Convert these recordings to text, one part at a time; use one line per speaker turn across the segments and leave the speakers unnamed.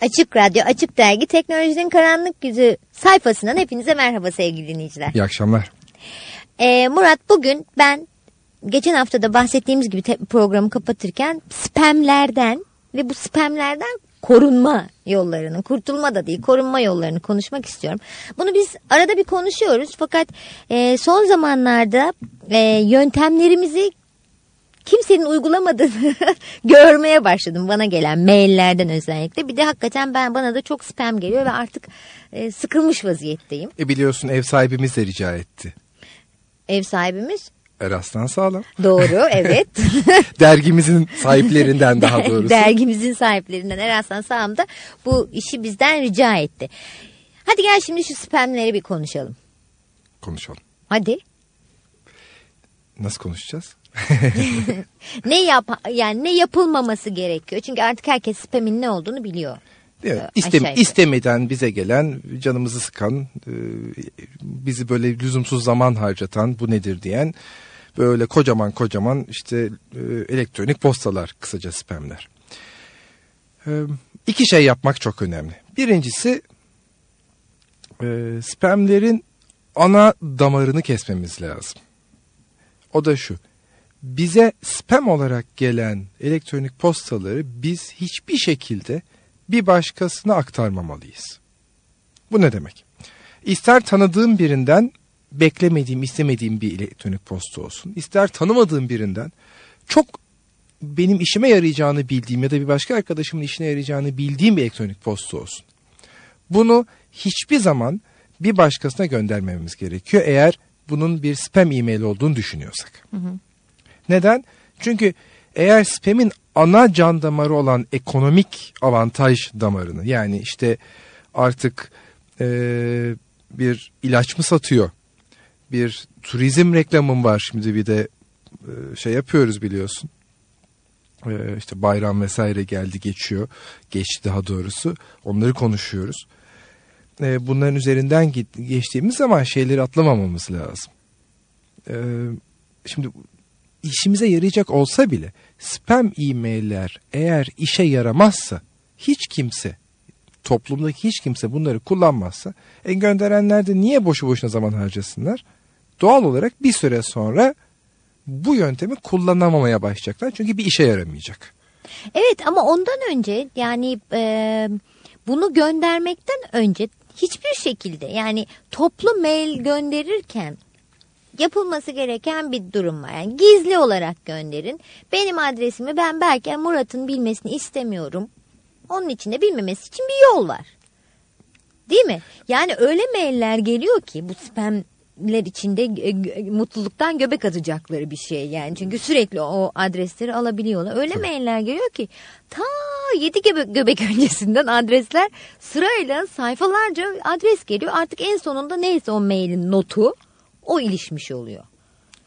Açık Radyo, Açık Dergi Teknolojinin Karanlık Yüzü sayfasından hepinize merhaba sevgili dinleyiciler.
İyi akşamlar.
Ee, Murat bugün ben geçen haftada bahsettiğimiz gibi programı kapatırken spamlerden ve bu spamlerden korunma yollarını, kurtulma da değil korunma yollarını konuşmak istiyorum. Bunu biz arada bir konuşuyoruz fakat e, son zamanlarda e, yöntemlerimizi kimsenin uygulamadığını görmeye başladım bana gelen maillerden özellikle. Bir de hakikaten ben bana da çok spam geliyor ve artık e, sıkılmış vaziyetteyim.
E biliyorsun ev sahibimiz de rica etti.
Ev sahibimiz?
Eraslan Sağlam.
Doğru evet.
Dergimizin sahiplerinden daha doğrusu.
Dergimizin sahiplerinden Eraslan Sağlam da bu işi bizden rica etti. Hadi gel şimdi şu spamleri bir konuşalım.
Konuşalım.
Hadi.
Nasıl konuşacağız?
ne yap yani ne yapılmaması gerekiyor? Çünkü artık herkes spamin ne olduğunu biliyor.
Evet, istem istemeden bize gelen, canımızı sıkan, e, bizi böyle lüzumsuz zaman harcatan bu nedir diyen böyle kocaman kocaman işte e, elektronik postalar kısaca spamler. E, iki şey yapmak çok önemli. Birincisi spamlerin ana damarını kesmemiz lazım. O da şu bize spam olarak gelen elektronik postaları biz hiçbir şekilde bir başkasına aktarmamalıyız. Bu ne demek? İster tanıdığım birinden beklemediğim, istemediğim bir elektronik posta olsun. ister tanımadığım birinden çok benim işime yarayacağını bildiğim ya da bir başka arkadaşımın işine yarayacağını bildiğim bir elektronik posta olsun. Bunu hiçbir zaman bir başkasına göndermememiz gerekiyor eğer bunun bir spam e-mail olduğunu düşünüyorsak. Hı hı. Neden? Çünkü eğer spam'in ana can damarı olan ekonomik avantaj damarını yani işte artık e, bir ilaç mı satıyor? Bir turizm reklamım var şimdi bir de e, şey yapıyoruz biliyorsun. E, işte bayram vesaire geldi geçiyor. Geçti daha doğrusu. Onları konuşuyoruz. E, bunların üzerinden geçtiğimiz zaman şeyleri atlamamamız lazım. E, şimdi işimize yarayacak olsa bile spam e-mailler eğer işe yaramazsa hiç kimse toplumdaki hiç kimse bunları kullanmazsa en gönderenler de niye boşu boşuna zaman harcasınlar? Doğal olarak bir süre sonra bu yöntemi kullanamamaya başlayacaklar çünkü bir işe yaramayacak.
Evet ama ondan önce yani e, bunu göndermekten önce hiçbir şekilde yani toplu mail gönderirken yapılması gereken bir durum var. Yani gizli olarak gönderin. Benim adresimi ben belki Murat'ın bilmesini istemiyorum. Onun için de bilmemesi için bir yol var. Değil mi? Yani öyle mailler geliyor ki bu spamler içinde mutluluktan göbek atacakları bir şey yani. Çünkü sürekli o adresleri alabiliyorlar. Öyle Tabii. mailler geliyor ki ta yedi göbek, göbek öncesinden adresler sırayla sayfalarca adres geliyor. Artık en sonunda neyse o mailin notu o ilişmiş oluyor.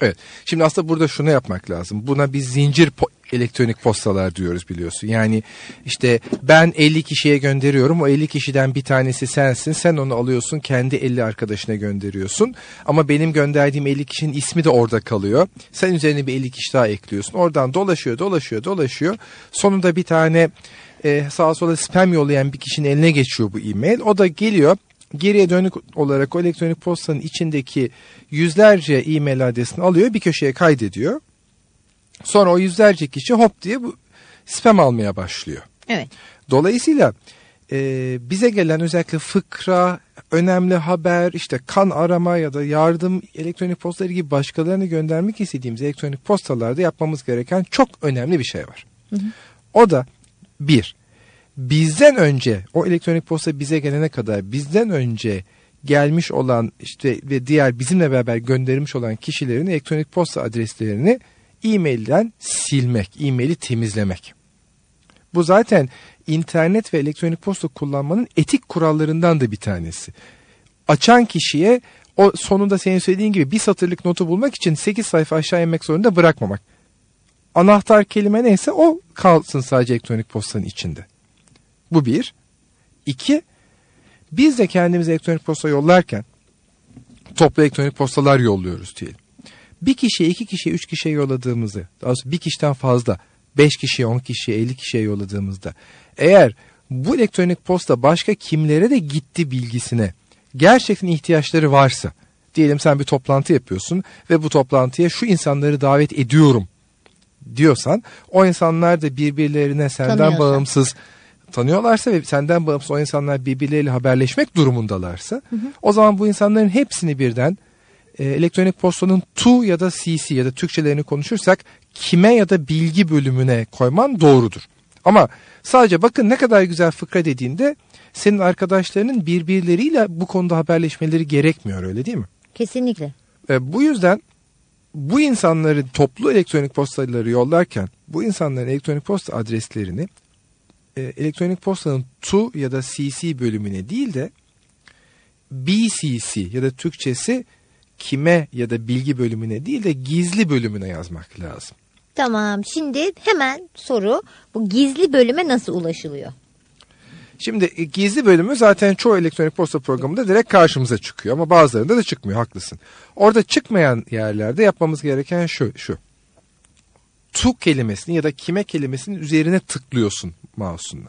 Evet. Şimdi aslında burada şunu yapmak lazım. Buna biz zincir po elektronik postalar diyoruz biliyorsun. Yani işte ben 50 kişiye gönderiyorum. O 50 kişiden bir tanesi sensin. Sen onu alıyorsun kendi 50 arkadaşına gönderiyorsun. Ama benim gönderdiğim 50 kişinin ismi de orada kalıyor. Sen üzerine bir 50 kişi daha ekliyorsun. Oradan dolaşıyor, dolaşıyor, dolaşıyor. Sonunda bir tane e, sağa sola spam yollayan bir kişinin eline geçiyor bu e-mail. O da geliyor geriye dönük olarak o elektronik postanın içindeki yüzlerce e-mail adresini alıyor bir köşeye kaydediyor. Sonra o yüzlerce kişi hop diye bu spam almaya başlıyor.
Evet.
Dolayısıyla e, bize gelen özellikle fıkra, önemli haber, işte kan arama ya da yardım elektronik postaları gibi başkalarını göndermek istediğimiz elektronik postalarda yapmamız gereken çok önemli bir şey var. Hı hı. O da bir, bizden önce o elektronik posta bize gelene kadar bizden önce gelmiş olan işte ve diğer bizimle beraber gönderilmiş olan kişilerin elektronik posta adreslerini e-mailden silmek, e-maili temizlemek. Bu zaten internet ve elektronik posta kullanmanın etik kurallarından da bir tanesi. Açan kişiye o sonunda senin söylediğin gibi bir satırlık notu bulmak için 8 sayfa aşağı inmek zorunda bırakmamak. Anahtar kelime neyse o kalsın sadece elektronik postanın içinde. Bu bir. İki, biz de kendimize elektronik posta yollarken toplu elektronik postalar yolluyoruz diyelim. Bir kişiye, iki kişiye, üç kişiye yolladığımızı, daha bir kişiden fazla, beş kişiye, on kişiye, elli kişiye yolladığımızda eğer bu elektronik posta başka kimlere de gitti bilgisine gerçekten ihtiyaçları varsa diyelim sen bir toplantı yapıyorsun ve bu toplantıya şu insanları davet ediyorum diyorsan o insanlar da birbirlerine senden
Tanıyorsa.
bağımsız tanıyorlarsa ve senden bağımsız o insanlar birbirleriyle haberleşmek durumundalarsa o zaman bu insanların hepsini birden e, elektronik postanın tu ya da cc ya da Türkçelerini konuşursak kime ya da bilgi bölümüne koyman doğrudur. Ama sadece bakın ne kadar güzel fıkra dediğinde senin arkadaşlarının birbirleriyle bu konuda haberleşmeleri gerekmiyor öyle değil mi?
Kesinlikle.
E, bu yüzden bu insanları toplu elektronik postaları yollarken bu insanların elektronik posta adreslerini e, elektronik postanın to ya da cc bölümüne değil de bcc ya da Türkçesi kime ya da bilgi bölümüne değil de gizli bölümüne yazmak lazım.
Tamam şimdi hemen soru bu gizli bölüme nasıl ulaşılıyor?
Şimdi e, gizli bölümü zaten çoğu elektronik posta programında direkt karşımıza çıkıyor ama bazılarında da çıkmıyor haklısın. Orada çıkmayan yerlerde yapmamız gereken şu şu. Tu kelimesini ya da kime kelimesinin üzerine tıklıyorsun mouse'unla.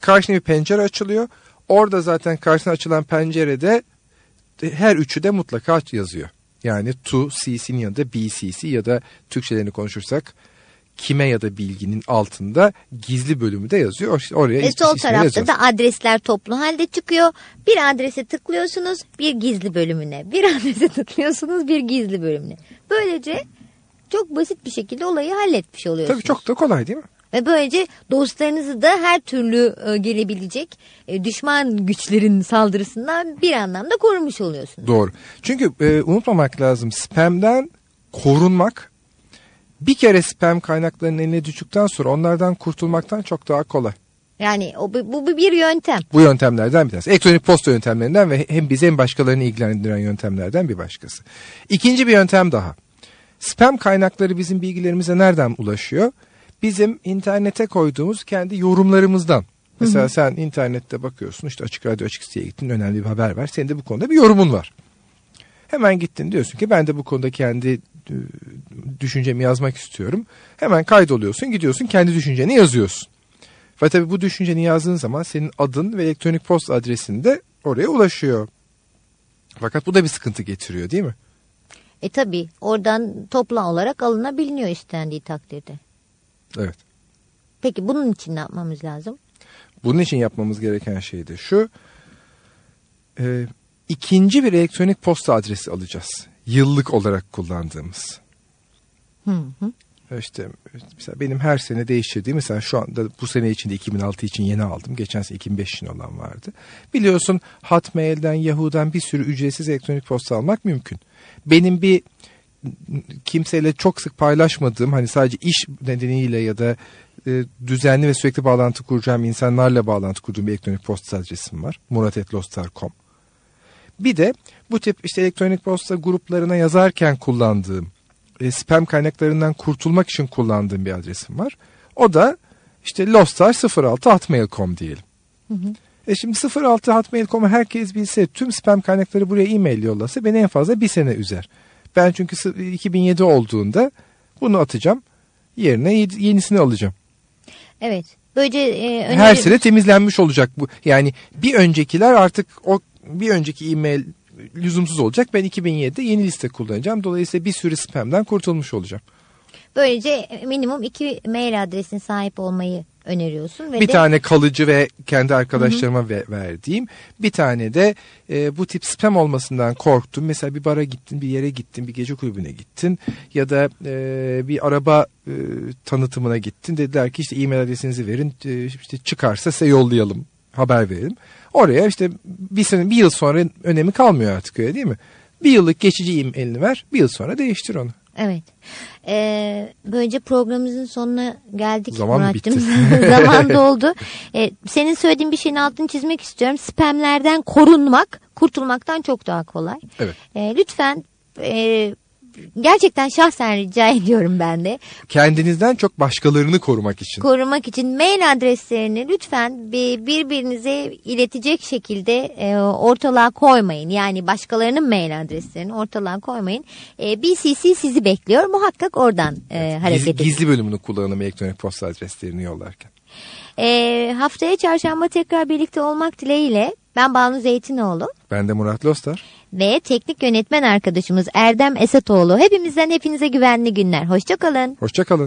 Karşına bir pencere açılıyor. Orada zaten karşına açılan pencerede de- her üçü de mutlaka yazıyor. Yani to cc'nin yanında bcc ya da Türkçelerini konuşursak kime ya da bilginin altında gizli bölümü de yazıyor. Oraya is-
sol tarafta
yazıyorsun.
da adresler toplu halde çıkıyor. Bir adrese tıklıyorsunuz bir gizli bölümüne. Bir adrese tıklıyorsunuz bir gizli bölümüne. Böylece çok basit bir şekilde olayı halletmiş oluyorsunuz.
Tabii çok da kolay değil mi?
Ve böylece dostlarınızı da her türlü e, gelebilecek e, düşman güçlerin saldırısından bir anlamda korumuş oluyorsunuz.
Doğru. Çünkü e, unutmamak lazım spamden korunmak bir kere spam kaynaklarının eline düştükten sonra onlardan kurtulmaktan çok daha kolay.
Yani o, bu, bu bir yöntem.
Bu yöntemlerden bir tanesi. Elektronik posta yöntemlerinden ve hem bizi hem başkalarını ilgilendiren yöntemlerden bir başkası. İkinci bir yöntem daha. Spam kaynakları bizim bilgilerimize nereden ulaşıyor? Bizim internete koyduğumuz kendi yorumlarımızdan. Mesela sen internette bakıyorsun işte Açık Radyo Açık Site'ye gittin önemli bir haber var. Senin de bu konuda bir yorumun var. Hemen gittin diyorsun ki ben de bu konuda kendi e, düşüncemi yazmak istiyorum. Hemen kaydoluyorsun gidiyorsun kendi düşünceni yazıyorsun. Ve tabii bu düşünceni yazdığın zaman senin adın ve elektronik posta adresin de oraya ulaşıyor. Fakat bu da bir sıkıntı getiriyor değil mi?
E tabi oradan toplam olarak alınabiliyor istendiği takdirde.
Evet.
Peki bunun için ne yapmamız lazım?
Bunun için yapmamız gereken şey de şu. e, ikinci bir elektronik posta adresi alacağız. Yıllık olarak kullandığımız.
Hı hı.
İşte mesela benim her sene değiştirdiğim mesela şu anda bu sene içinde 2006 için yeni aldım. Geçen sene 2005 için olan vardı. Biliyorsun Hotmail'den, Yahoo'dan bir sürü ücretsiz elektronik posta almak mümkün. Benim bir kimseyle çok sık paylaşmadığım hani sadece iş nedeniyle ya da e, düzenli ve sürekli bağlantı kuracağım insanlarla bağlantı kurduğum bir elektronik posta adresim var. muratetlostar.com Bir de bu tip işte elektronik posta gruplarına yazarken kullandığım e, spam kaynaklarından kurtulmak için kullandığım bir adresim var. O da işte lostar06hotmail.com diyelim. E şimdi 06 hotmail.com'u herkes bilse tüm spam kaynakları buraya e-mail yollasa beni en fazla bir sene üzer. Ben çünkü sı- 2007 olduğunda bunu atacağım. Yerine ye- yenisini alacağım.
Evet. Böylece e,
Her sene temizlenmiş olacak bu. Yani bir öncekiler artık o bir önceki e-mail lüzumsuz olacak. Ben 2007'de yeni liste kullanacağım. Dolayısıyla bir sürü spamdan kurtulmuş olacağım.
Böylece minimum iki mail adresine sahip olmayı öneriyorsun. Ve
bir
de,
tane kalıcı ve kendi arkadaşlarıma ve- verdiğim bir tane de e, bu tip spam olmasından korktum. Mesela bir bara gittin, bir yere gittin, bir gece kulübüne gittin ya da e, bir araba e, tanıtımına gittin. Dediler ki işte e-mail adresinizi verin, e, işte çıkarsa size yollayalım, haber verelim. Oraya işte bir sene, bir yıl sonra önemi kalmıyor artık öyle değil mi? Bir yıllık geçici e-mailini ver, bir yıl sonra değiştir onu.
Evet. Ee, böylece programımızın sonuna geldik
Zaman
Murat'cığım.
bitti.
Zaman doldu. Ee, senin söylediğin bir şeyin altını çizmek istiyorum. Spamlerden korunmak, kurtulmaktan çok daha kolay.
Evet.
Ee, lütfen e, gerçekten şahsen rica ediyorum ben de.
Kendinizden çok başkalarını korumak için.
Korumak için mail adreslerini lütfen bir- birbirinize iletecek şekilde e, ortalığa koymayın. Yani başkalarının mail adreslerini ortalığa koymayın. E, BCC sizi bekliyor. Muhakkak oradan e, hareket
Gizli,
edin.
gizli bölümünü kullanalım elektronik posta adreslerini yollarken.
Ee, haftaya çarşamba tekrar birlikte olmak dileğiyle ben Banu Zeytinoğlu
Ben de Murat Lostar.
ve teknik yönetmen arkadaşımız Erdem Esatoğlu. Hepimizden hepinize güvenli günler. Hoşçakalın.
Hoşçakalın.